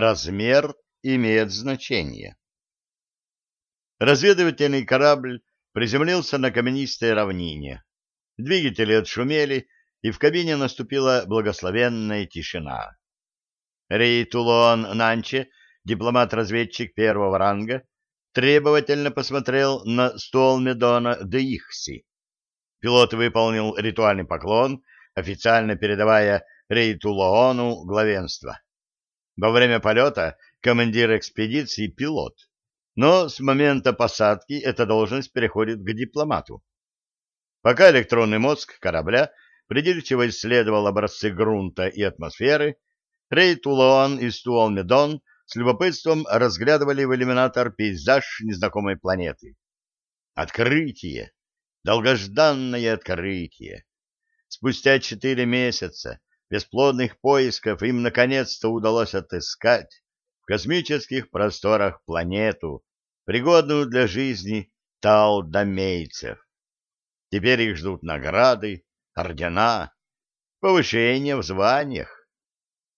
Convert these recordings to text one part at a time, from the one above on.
Размер имеет значение. Разведывательный корабль приземлился на каменистой равнине. Двигатели отшумели, и в кабине наступила благословенная тишина. Рейтулон Нанче, дипломат-разведчик первого ранга, требовательно посмотрел на стол Медона де Ихси. Пилот выполнил ритуальный поклон, официально передавая Рейтулоону главенство. Во время полета командир экспедиции — пилот, но с момента посадки эта должность переходит к дипломату. Пока электронный мозг корабля придирчиво исследовал образцы грунта и атмосферы, Рейтулоон и Стуолмедон с любопытством разглядывали в иллюминатор пейзаж незнакомой планеты. Открытие! Долгожданное открытие! Спустя четыре месяца бесплодных поисков им наконец-то удалось отыскать в космических просторах планету, пригодную для жизни талдомейцев. Теперь их ждут награды, ордена, повышение в званиях.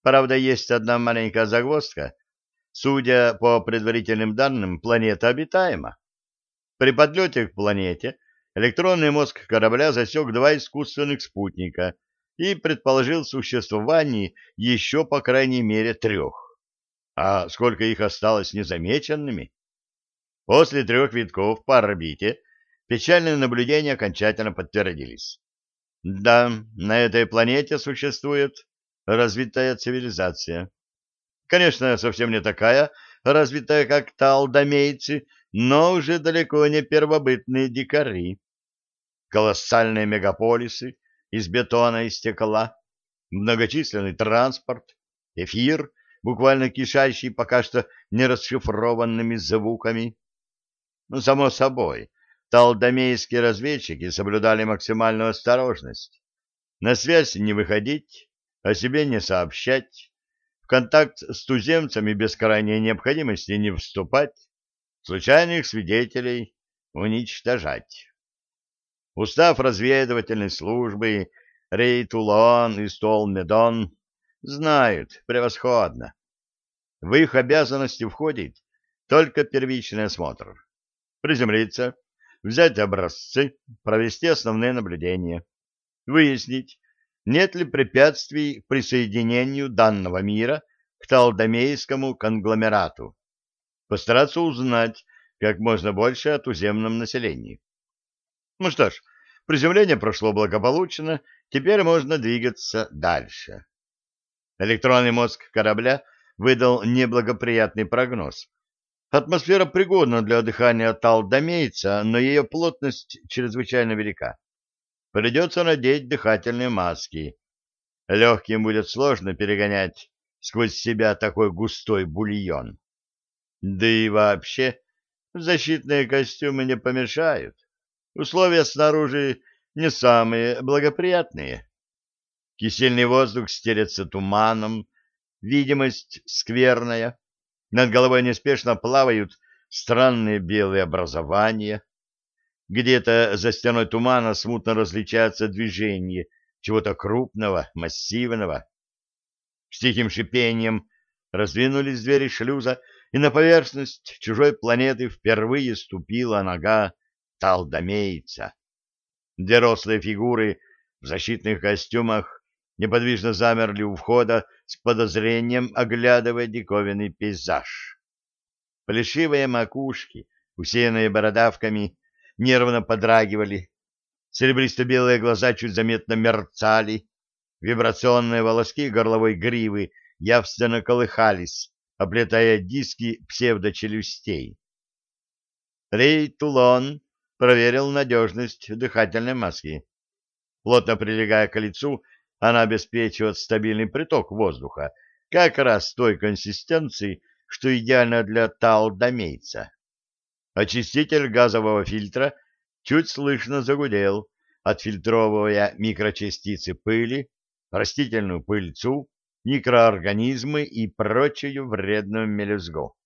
Правда, есть одна маленькая загвоздка. Судя по предварительным данным, планета обитаема. При подлете к планете электронный мозг корабля засек два искусственных спутника и предположил существование еще по крайней мере трех. А сколько их осталось незамеченными? После трех витков по орбите печальные наблюдения окончательно подтвердились. Да, на этой планете существует развитая цивилизация. Конечно, совсем не такая развитая, как талдомейцы, но уже далеко не первобытные дикари. Колоссальные мегаполисы из бетона и стекла, многочисленный транспорт, эфир, буквально кишащий пока что нерасшифрованными звуками. Ну, само собой, талдомейские разведчики соблюдали максимальную осторожность. На связь не выходить, о себе не сообщать, в контакт с туземцами без крайней необходимости не вступать, случайных свидетелей уничтожать. Устав разведывательной службы Рейтулон и Столмедон знают превосходно. В их обязанности входит только первичный осмотр. Приземлиться, взять образцы, провести основные наблюдения, выяснить, нет ли препятствий к присоединению данного мира к Талдомейскому конгломерату, постараться узнать как можно больше о туземном населении. Ну что ж, приземление прошло благополучно, теперь можно двигаться дальше. Электронный мозг корабля выдал неблагоприятный прогноз. Атмосфера пригодна для дыхания талдомейца, но ее плотность чрезвычайно велика. Придется надеть дыхательные маски. Легким будет сложно перегонять сквозь себя такой густой бульон. Да и вообще защитные костюмы не помешают. Условия снаружи не самые благоприятные. Кисельный воздух стелется туманом, видимость скверная, над головой неспешно плавают странные белые образования. Где-то за стеной тумана смутно различается движение чего-то крупного, массивного. С тихим шипением раздвинулись двери шлюза, и на поверхность чужой планеты впервые ступила нога талдомейца. Две рослые фигуры в защитных костюмах неподвижно замерли у входа с подозрением, оглядывая диковинный пейзаж. Плешивые макушки, усеянные бородавками, нервно подрагивали, серебристо-белые глаза чуть заметно мерцали, вибрационные волоски горловой гривы явственно колыхались, оплетая диски псевдочелюстей. Рей Тулон проверил надежность дыхательной маски. Плотно прилегая к лицу, она обеспечивает стабильный приток воздуха, как раз той консистенции, что идеально для талдомейца. Очиститель газового фильтра чуть слышно загудел, отфильтровывая микрочастицы пыли, растительную пыльцу, микроорганизмы и прочую вредную мелюзгу.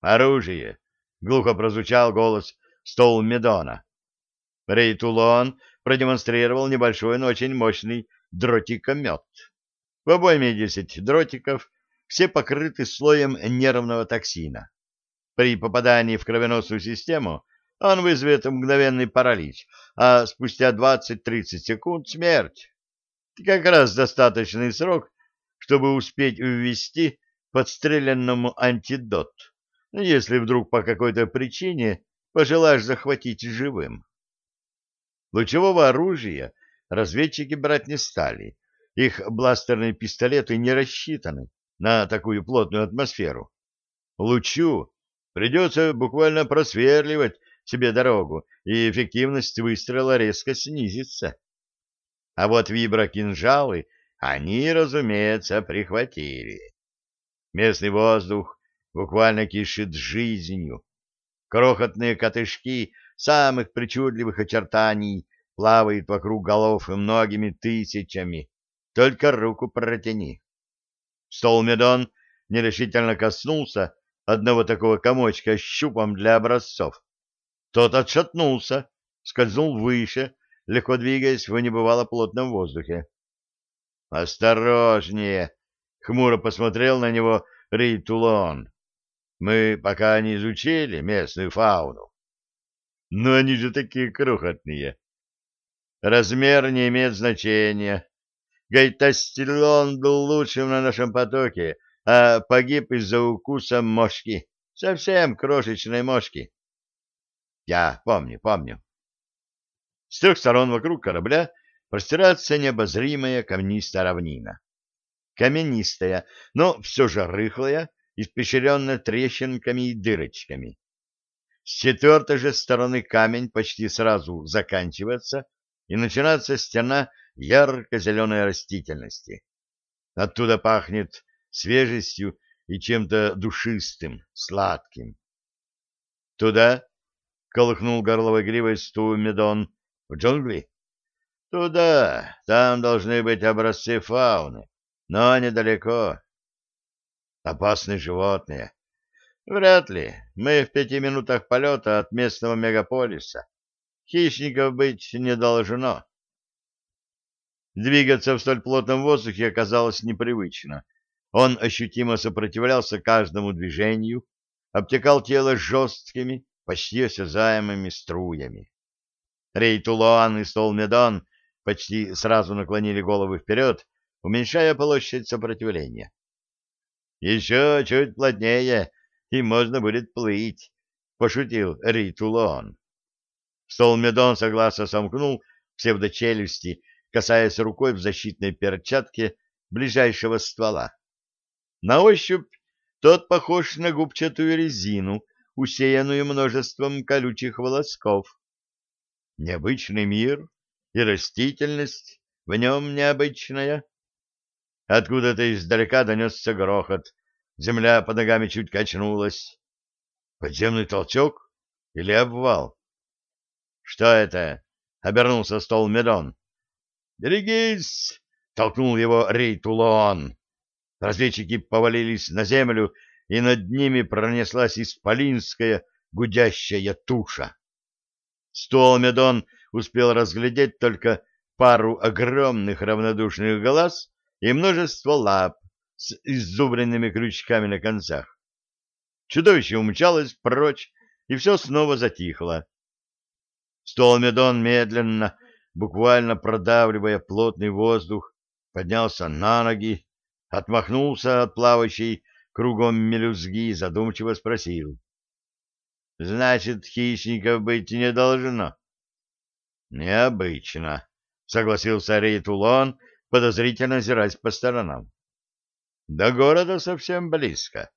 «Оружие!» — глухо прозвучал голос Стол Медона. Рейтулон продемонстрировал небольшой, но очень мощный дротикомет. В обойме десять дротиков, все покрыты слоем нервного токсина. При попадании в кровеносную систему он вызовет мгновенный паралич, а спустя 20-30 секунд — смерть. Как раз достаточный срок, чтобы успеть ввести подстреленному антидот, если вдруг по какой-то причине пожелаешь захватить живым. Лучевого оружия разведчики брать не стали. Их бластерные пистолеты не рассчитаны на такую плотную атмосферу. Лучу придется буквально просверливать себе дорогу, и эффективность выстрела резко снизится. А вот виброкинжалы они, разумеется, прихватили. Местный воздух буквально кишит жизнью. Крохотные котышки самых причудливых очертаний плавают вокруг голов многими тысячами. Только руку протяни. Столмедон нерешительно коснулся одного такого комочка щупом для образцов. Тот отшатнулся, скользнул выше, легко двигаясь в небывало плотном воздухе. «Осторожнее!» — хмуро посмотрел на него Рейтулон. «Мы пока не изучили местную фауну». «Но они же такие крохотные!» «Размер не имеет значения. Гайтастилон был лучшим на нашем потоке, а погиб из-за укуса мошки, совсем крошечной мошки. Я помню, помню. С трех сторон вокруг корабля простирается необозримая камнистая равнина. Каменистая, но все же рыхлая, испещренная трещинками и дырочками. С четвертой же стороны камень почти сразу заканчивается, и начинается стена ярко-зеленой растительности. Оттуда пахнет свежестью и чем-то душистым, сладким. Туда — колыхнул горловой гривой сту Медон. — В джунгли? — Туда. Там должны быть образцы фауны, но недалеко. — Опасные животные. — Вряд ли. Мы в пяти минутах полета от местного мегаполиса. Хищников быть не должно. Двигаться в столь плотном воздухе оказалось непривычно. Он ощутимо сопротивлялся каждому движению, обтекал тело жесткими, почти осязаемыми струями. Рейтулуан и Столмедон почти сразу наклонили головы вперед, уменьшая площадь сопротивления. «Еще чуть плотнее, и можно будет плыть», — пошутил Рейтулуан. Столмедон согласно сомкнул псевдочелюсти, касаясь рукой в защитной перчатке ближайшего ствола. На ощупь тот похож на губчатую резину, усеянную множеством колючих волосков. Необычный мир и растительность в нем необычная. Откуда-то издалека донесся грохот. Земля под ногами чуть качнулась. Подземный толчок или обвал? — Что это? — обернулся стол Медон. — Берегись! — толкнул его Рейтулон. Разведчики повалились на землю и над ними пронеслась исполинская гудящая туша. Столмедон успел разглядеть только пару огромных равнодушных глаз и множество лап с иззубренными крючками на концах. Чудовище умчалось прочь, и все снова затихло. Столмедон медленно, буквально продавливая плотный воздух, поднялся на ноги, отмахнулся от плавающей кругом мелюзги, задумчиво спросил. — Значит, хищников быть не должно? — Необычно, — согласился Рейтулон, подозрительно озираясь по сторонам. — До города совсем близко.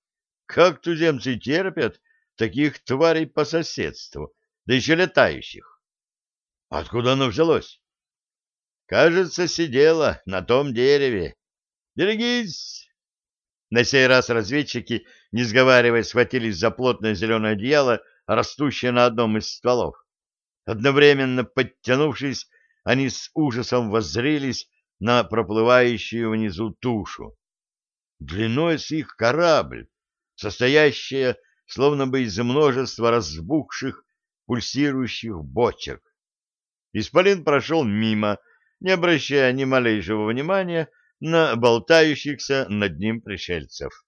Как туземцы терпят таких тварей по соседству, да еще летающих? Откуда оно взялось? Кажется, сидело на том дереве. Берегись! На сей раз разведчики, не сговариваясь, схватились за плотное зеленое одеяло, растущее на одном из стволов. Одновременно подтянувшись, они с ужасом воззрелись на проплывающую внизу тушу. Длиной с их корабль, состоящая словно бы из множества разбухших, пульсирующих бочек. Исполин прошел мимо, не обращая ни малейшего внимания на болтающихся над ним пришельцев.